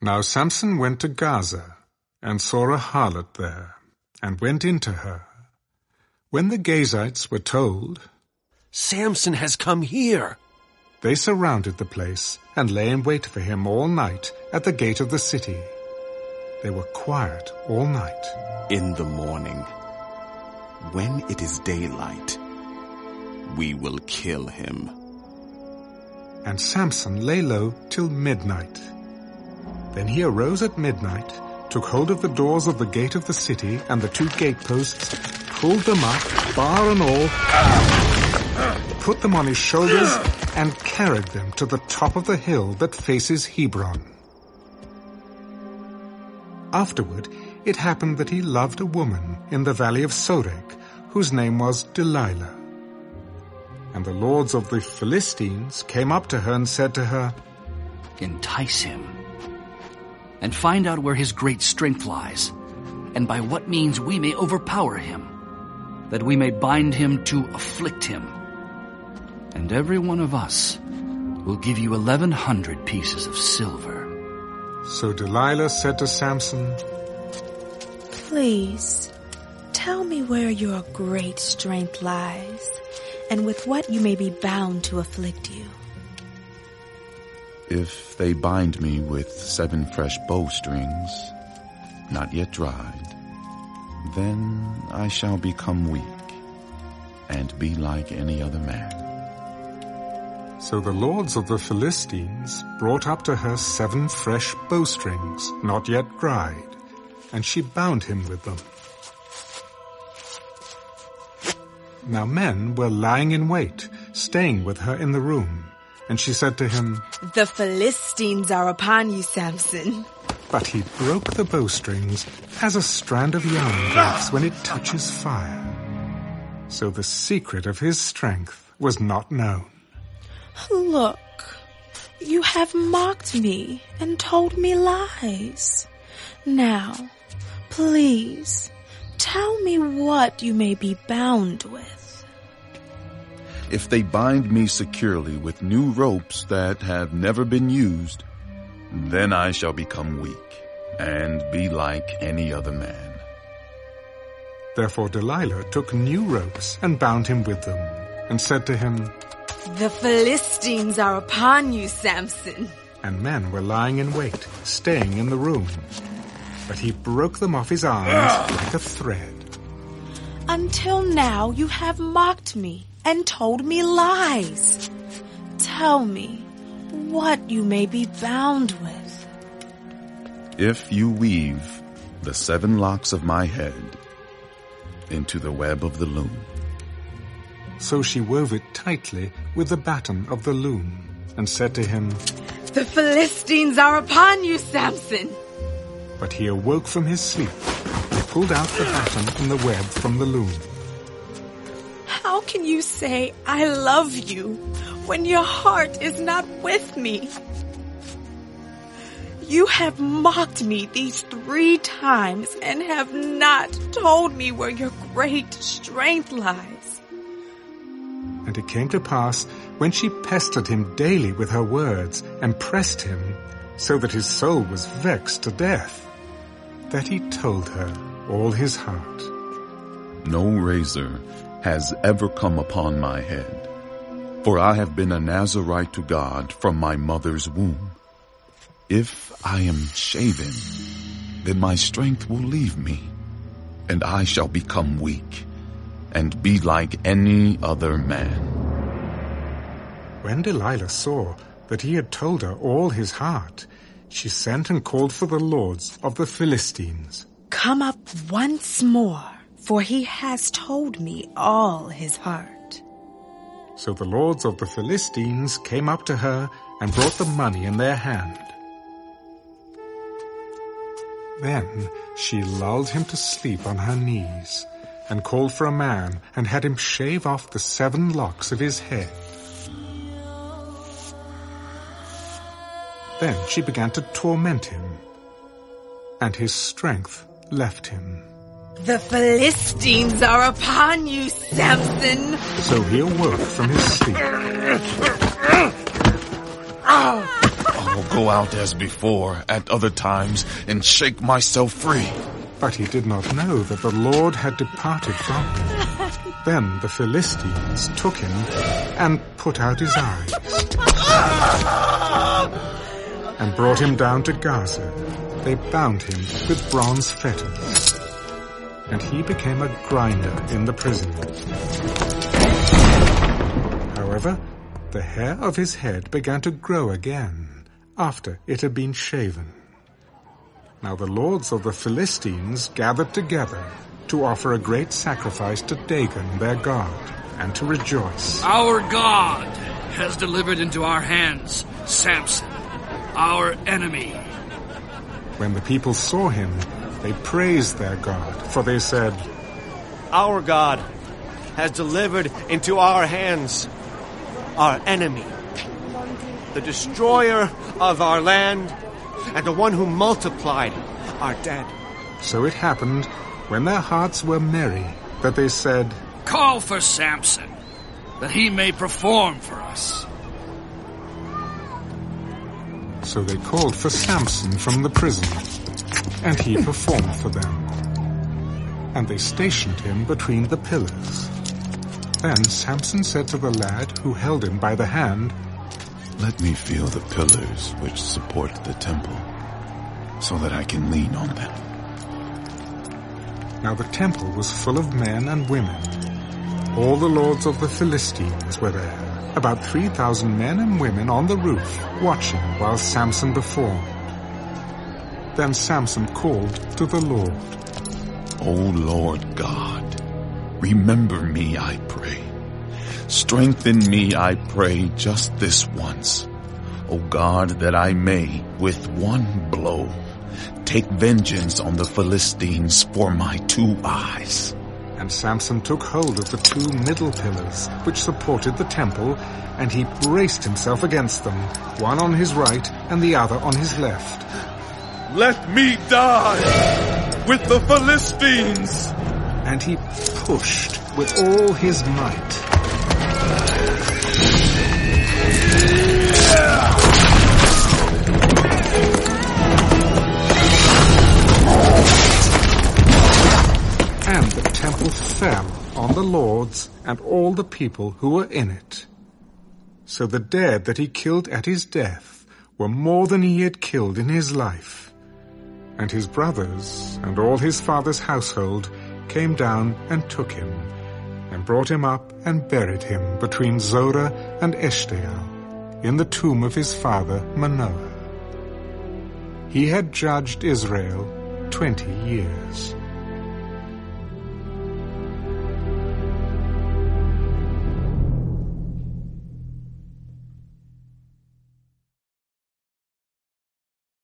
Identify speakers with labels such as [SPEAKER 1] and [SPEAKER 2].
[SPEAKER 1] Now Samson went to Gaza, and saw a harlot there, and went into her. When the Gazites were told,
[SPEAKER 2] Samson has come here.
[SPEAKER 1] They surrounded the place and lay in wait for him all night at the gate of the city. They were quiet all night.
[SPEAKER 3] In the morning, when it is daylight, we will kill him.
[SPEAKER 1] And Samson lay low till midnight. Then he arose at midnight, took hold of the doors of the gate of the city and the two gateposts, pulled them up, bar and all, put them on his shoulders, and carried them to the top of the hill that faces Hebron. Afterward, it happened that he loved a woman in the valley of Sorek, whose name was Delilah. And the lords of the Philistines came up to her and said to her,
[SPEAKER 4] Entice him, and find out where his great strength lies, and by what means we may overpower him, that we may bind him to afflict him. And every one of us will give you eleven hundred pieces of silver.
[SPEAKER 1] So Delilah said to Samson,
[SPEAKER 5] Please, tell me where your great strength lies, and with what you may be bound to afflict you.
[SPEAKER 6] If they bind me with seven fresh bowstrings, not yet dried, then I shall become weak and be like any other man.
[SPEAKER 1] So the lords of the Philistines brought up to her seven fresh bowstrings, not yet dried, and she bound him with them. Now men were lying in wait, staying with her in the room, and she said to him,
[SPEAKER 5] The Philistines are upon you, Samson.
[SPEAKER 1] But he broke the bowstrings as a strand of yarn breaks when it touches fire. So the secret of his strength was not known.
[SPEAKER 5] Look, you have mocked me and told me lies. Now, please, tell me what you may be bound with.
[SPEAKER 6] If they bind me securely with new ropes that have never been used, then I shall become weak and be like any other man.
[SPEAKER 1] Therefore Delilah took new ropes and bound him with them, and said to him,
[SPEAKER 5] The Philistines are upon you, Samson.
[SPEAKER 1] And men were lying in wait, staying in the room. But he broke them off his arms like a thread.
[SPEAKER 5] Until now you have mocked me and told me lies. Tell me what you may be bound with.
[SPEAKER 6] If you weave the seven locks of my head into the web of the loom.
[SPEAKER 1] So she wove it tightly with the batten of the loom, and said to him,
[SPEAKER 5] The Philistines are upon you, Samson.
[SPEAKER 1] But he awoke from his sleep. He pulled out the batten and the web from the loom.
[SPEAKER 5] How can you say, I love you, when your heart is not with me? You have mocked me these three times and have not told me where your great strength lies.
[SPEAKER 1] And it came to pass, when she pestered him daily with her words, and pressed him, so that his soul was vexed to death, that he told her all his heart.
[SPEAKER 6] No razor has ever come upon my head, for I have been a Nazirite to God from my mother's womb. If I am shaven, then my strength will leave me, and I shall become weak, and be like any other man.
[SPEAKER 1] When Delilah saw that he had told her all his heart, she sent and called for the lords of the Philistines.
[SPEAKER 5] Come up once more, for he has told me all his heart.
[SPEAKER 1] So the lords of the Philistines came up to her and brought the money in their hand. Then she lulled him to sleep on her knees, and called for a man, and had him shave off the seven locks of his head. Then she began to torment him, and his strength left him.
[SPEAKER 5] The Philistines are upon you, Samson.
[SPEAKER 1] So he awoke from his sleep.
[SPEAKER 6] I'll go out as before at other times and shake myself free.
[SPEAKER 1] But he did not know that the Lord had departed from him. Then the Philistines took him and put out his eyes and brought him down to Gaza. They bound him with bronze fetters and he became a grinder in the prison. However, the hair of his head began to grow again after it had been shaven. Now the lords of the Philistines gathered together to offer a great sacrifice to Dagon their god and to rejoice.
[SPEAKER 4] Our God has delivered into our hands Samson, our enemy.
[SPEAKER 1] When the people saw him, they praised their God, for they said,
[SPEAKER 7] Our God has delivered into our hands our enemy, the destroyer of our land, and the one who multiplied our dead.
[SPEAKER 1] So it happened, when their hearts were merry, that they said,
[SPEAKER 4] Call for Samson, that he may perform for us.
[SPEAKER 1] So they called for Samson from the prison, and he performed for them. And they stationed him between the pillars. Then Samson said to the lad who held him by the hand,
[SPEAKER 6] Let me feel the pillars which support the temple, so that I can lean on them.
[SPEAKER 1] Now the temple was full of men and women. All the lords of the Philistines were there, about 3,000 men and women on the roof, watching while Samson performed. Then Samson called to the Lord.
[SPEAKER 6] O Lord God, remember me, I pray. Strengthen me, I pray, just this once. O God, that I may, with one blow, take vengeance on the Philistines for my two eyes.
[SPEAKER 1] And Samson took hold of the two middle pillars which supported the temple, and he braced himself against them, one on his right and the other on his left.
[SPEAKER 6] Let me die with the Philistines!
[SPEAKER 1] And he pushed with all his might. And the temple fell on the lords and all the people who were in it. So the dead that he killed at his death were more than he had killed in his life. And his brothers and all his father's household came down and took him, and brought him up and buried him between Zorah and Eshtaol, in the tomb of his father Manoah. He had judged Israel twenty years.